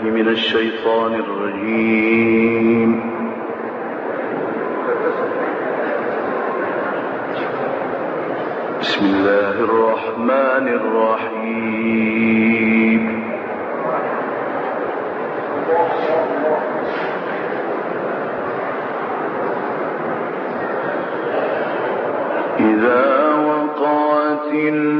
بالله من الشيطان الرجيم. بسم الله الرحمن الرحيم. إذا وقعت الله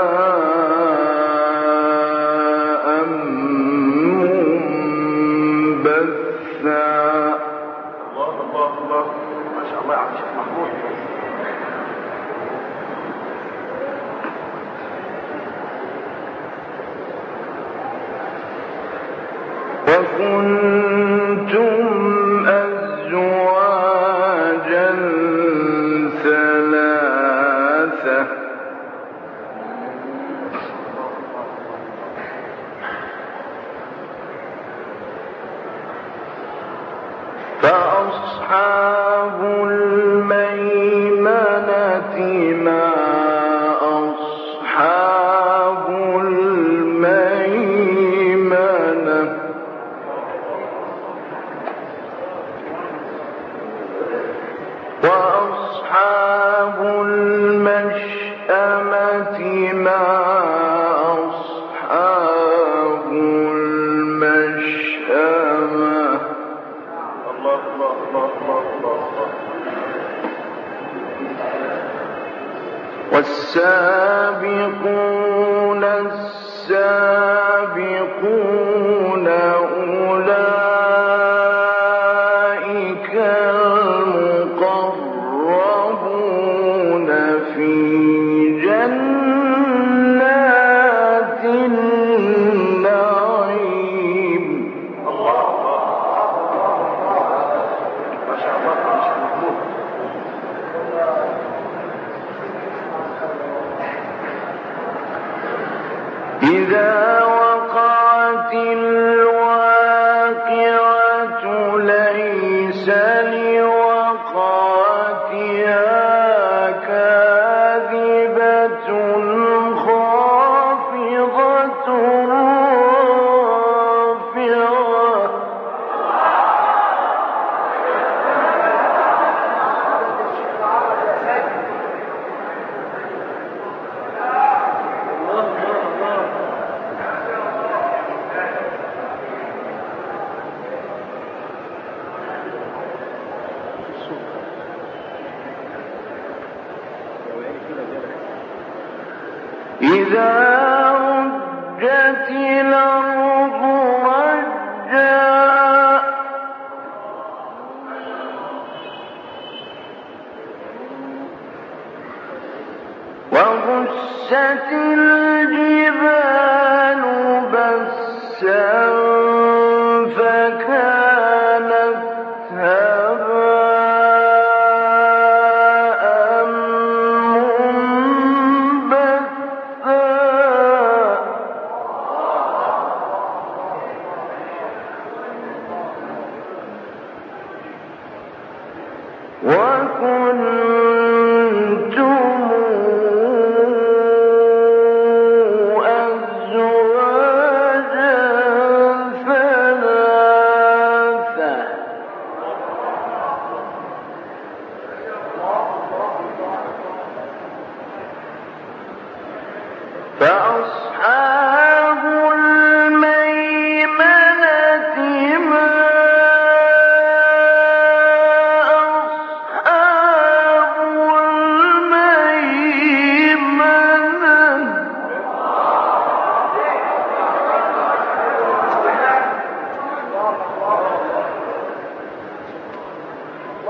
سَابِقُونَ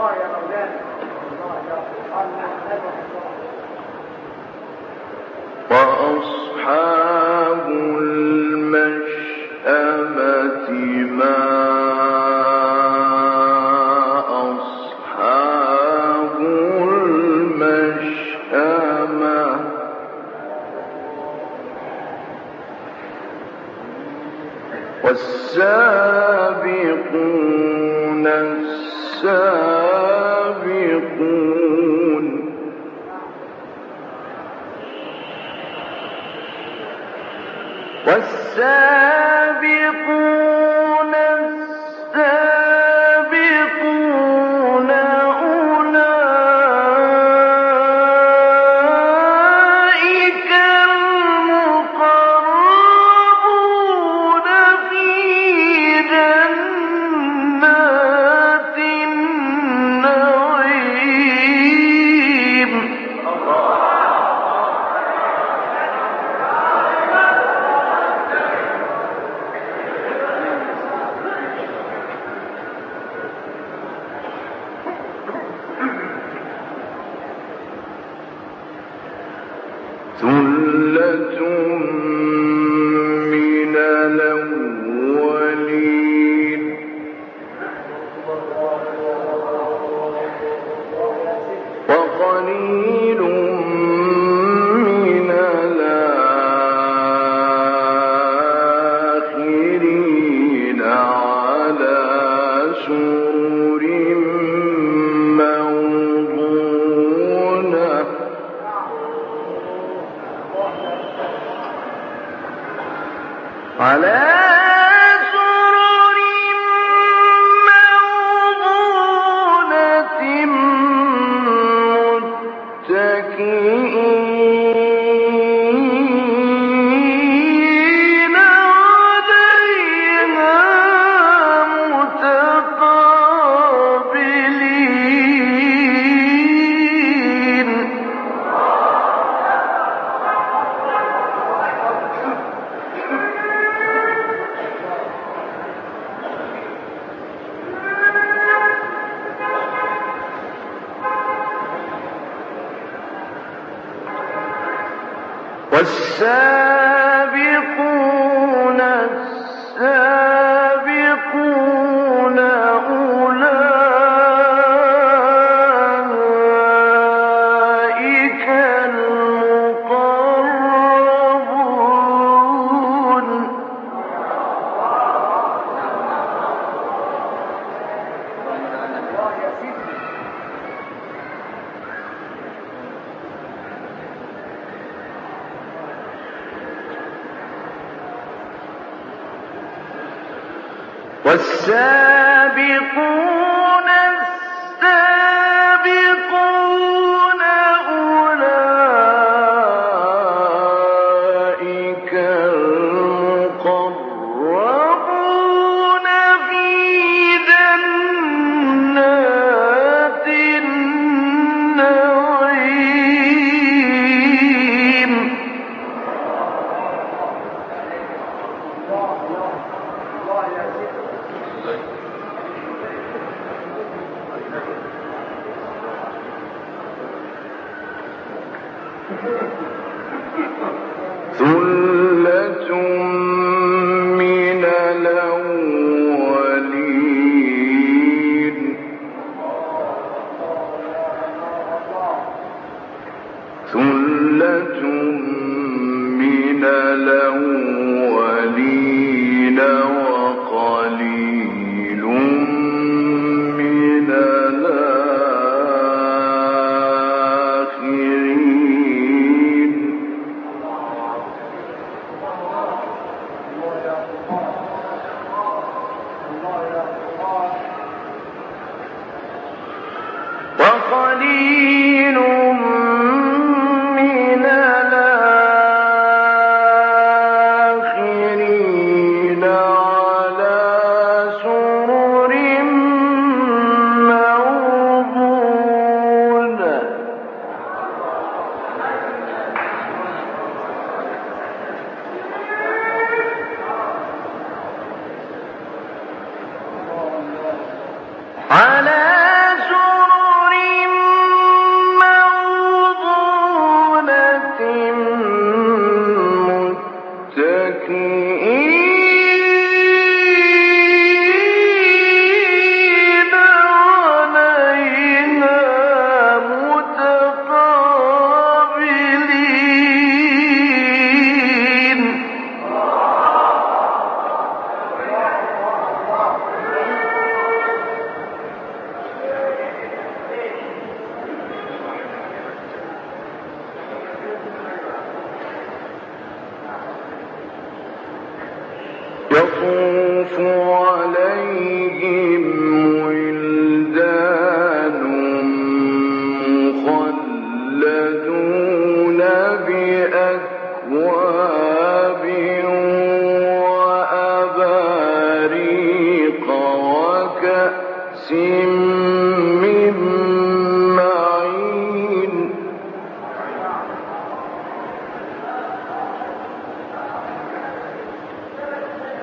الله يا مولانا الله يا وأصحاب سرر والسابقون السابقون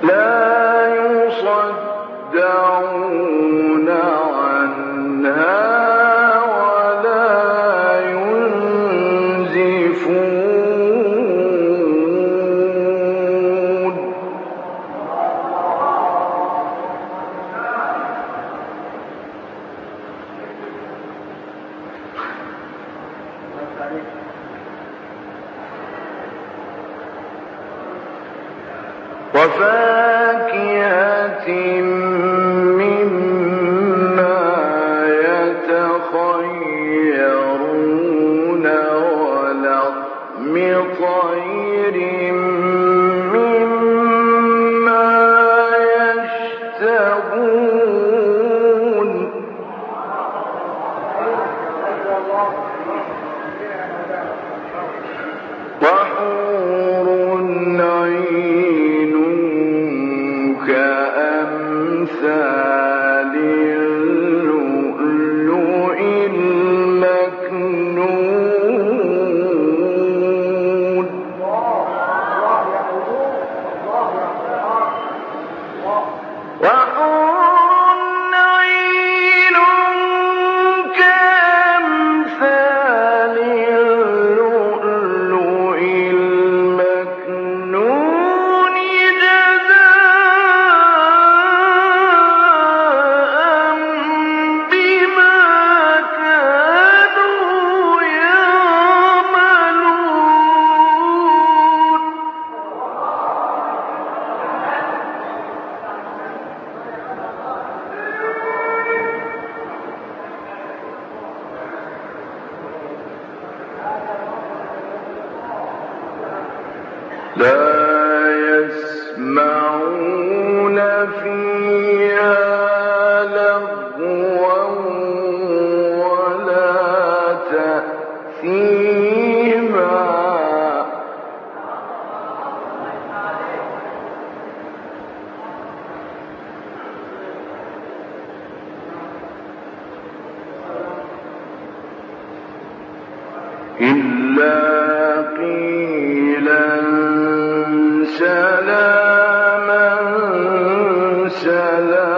لا يصدعون. سلاما سلاما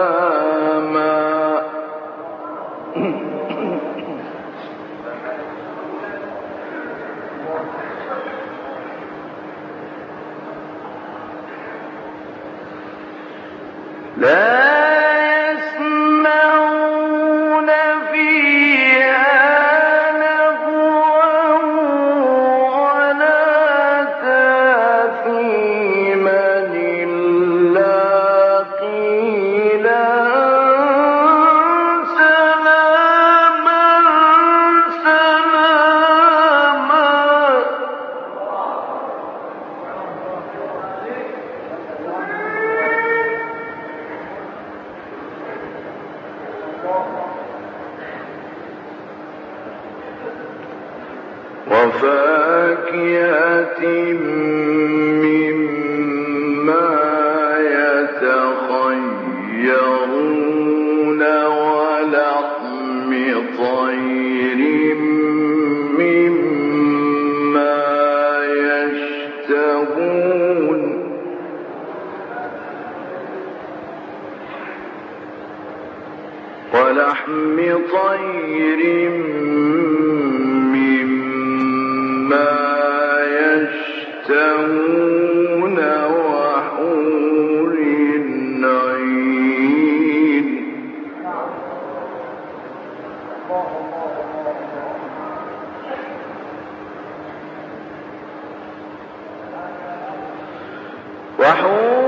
وفاكهة وحور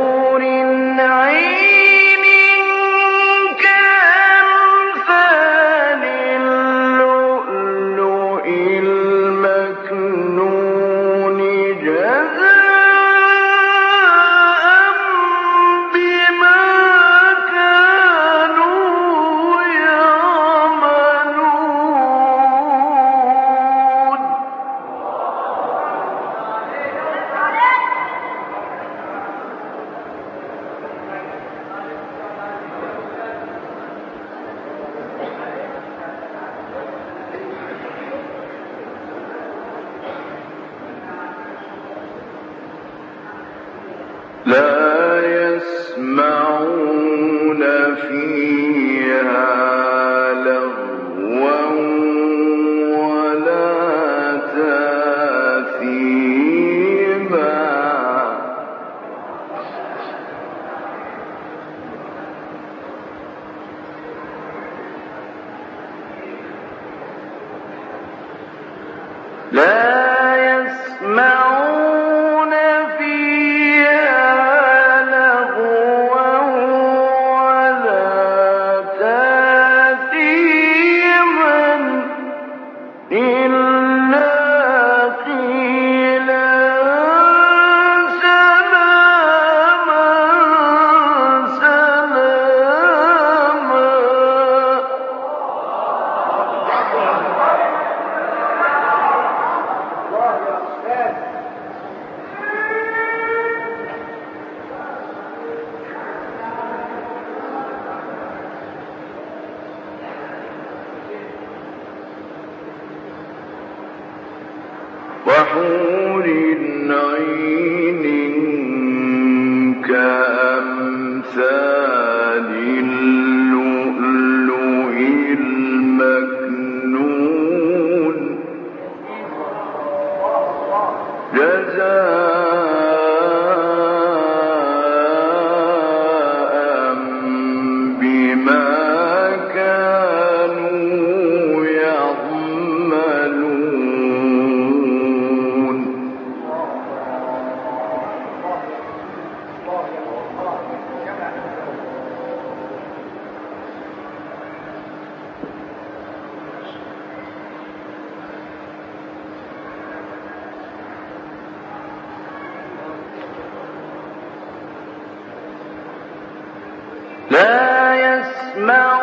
لا يسمعون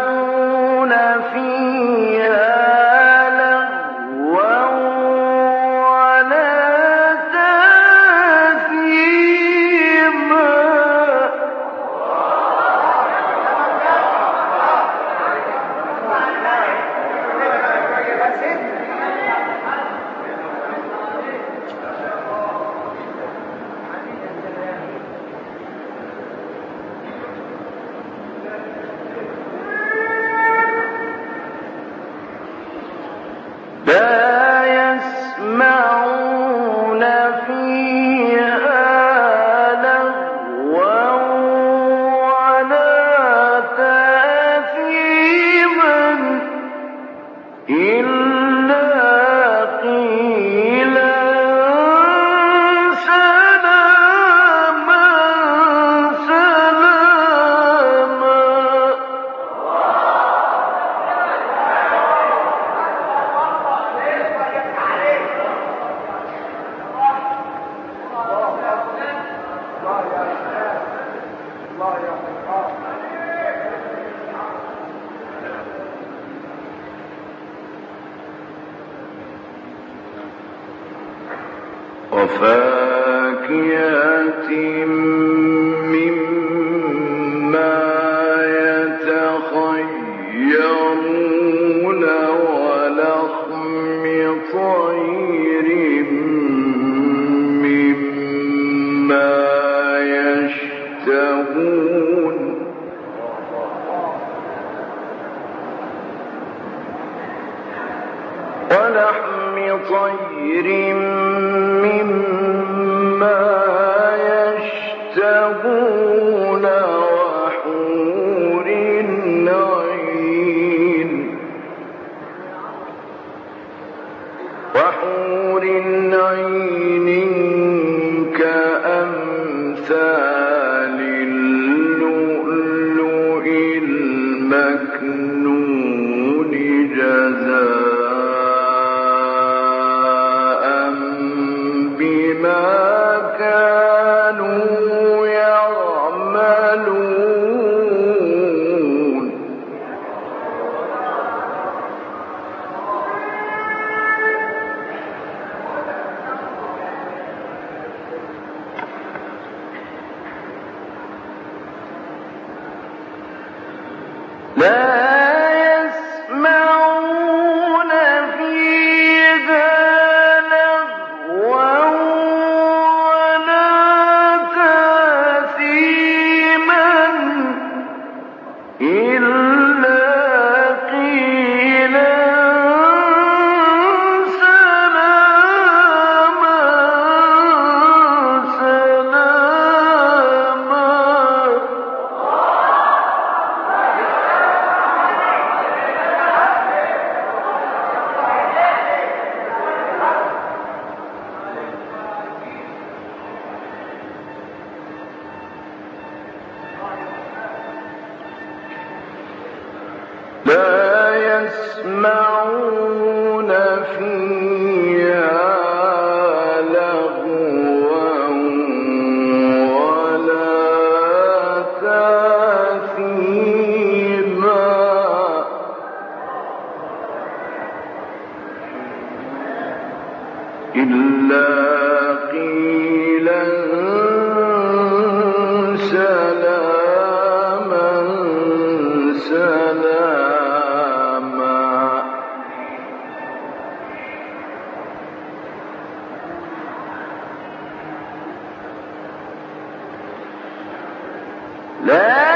لا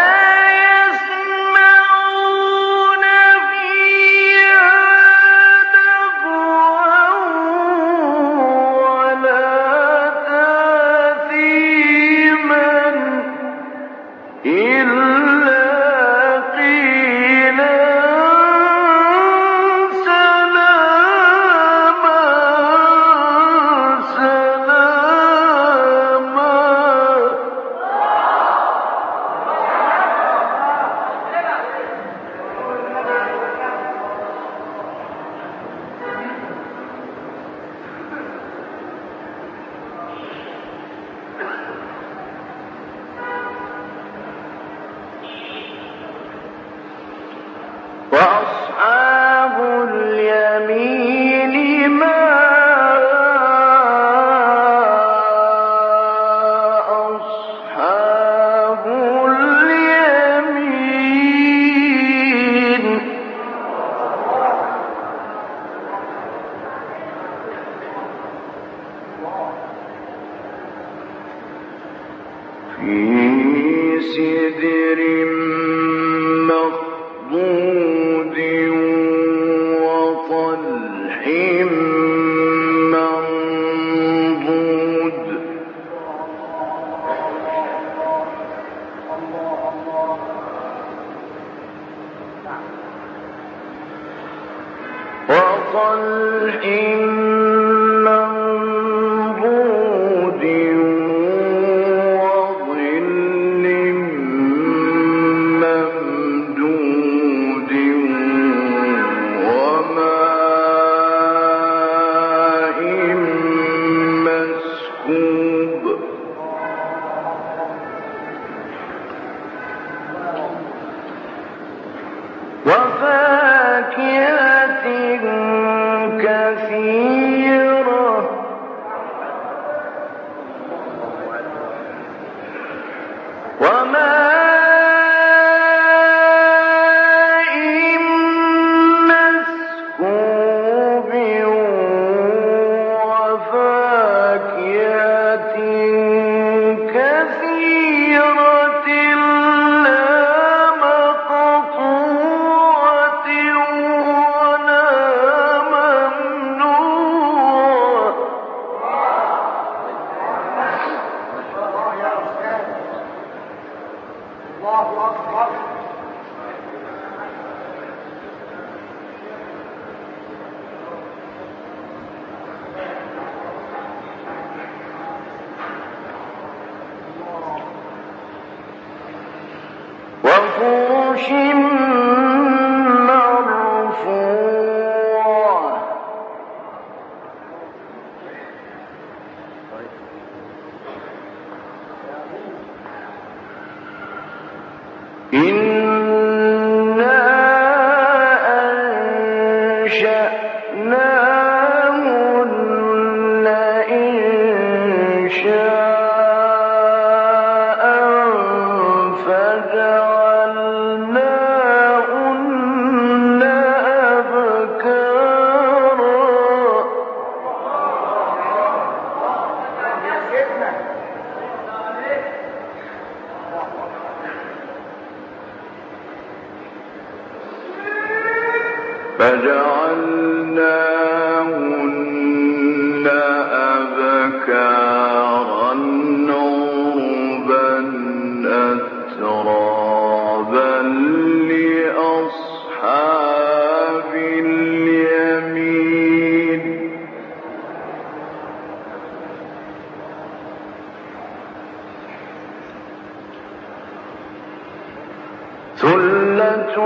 وطلح ثلة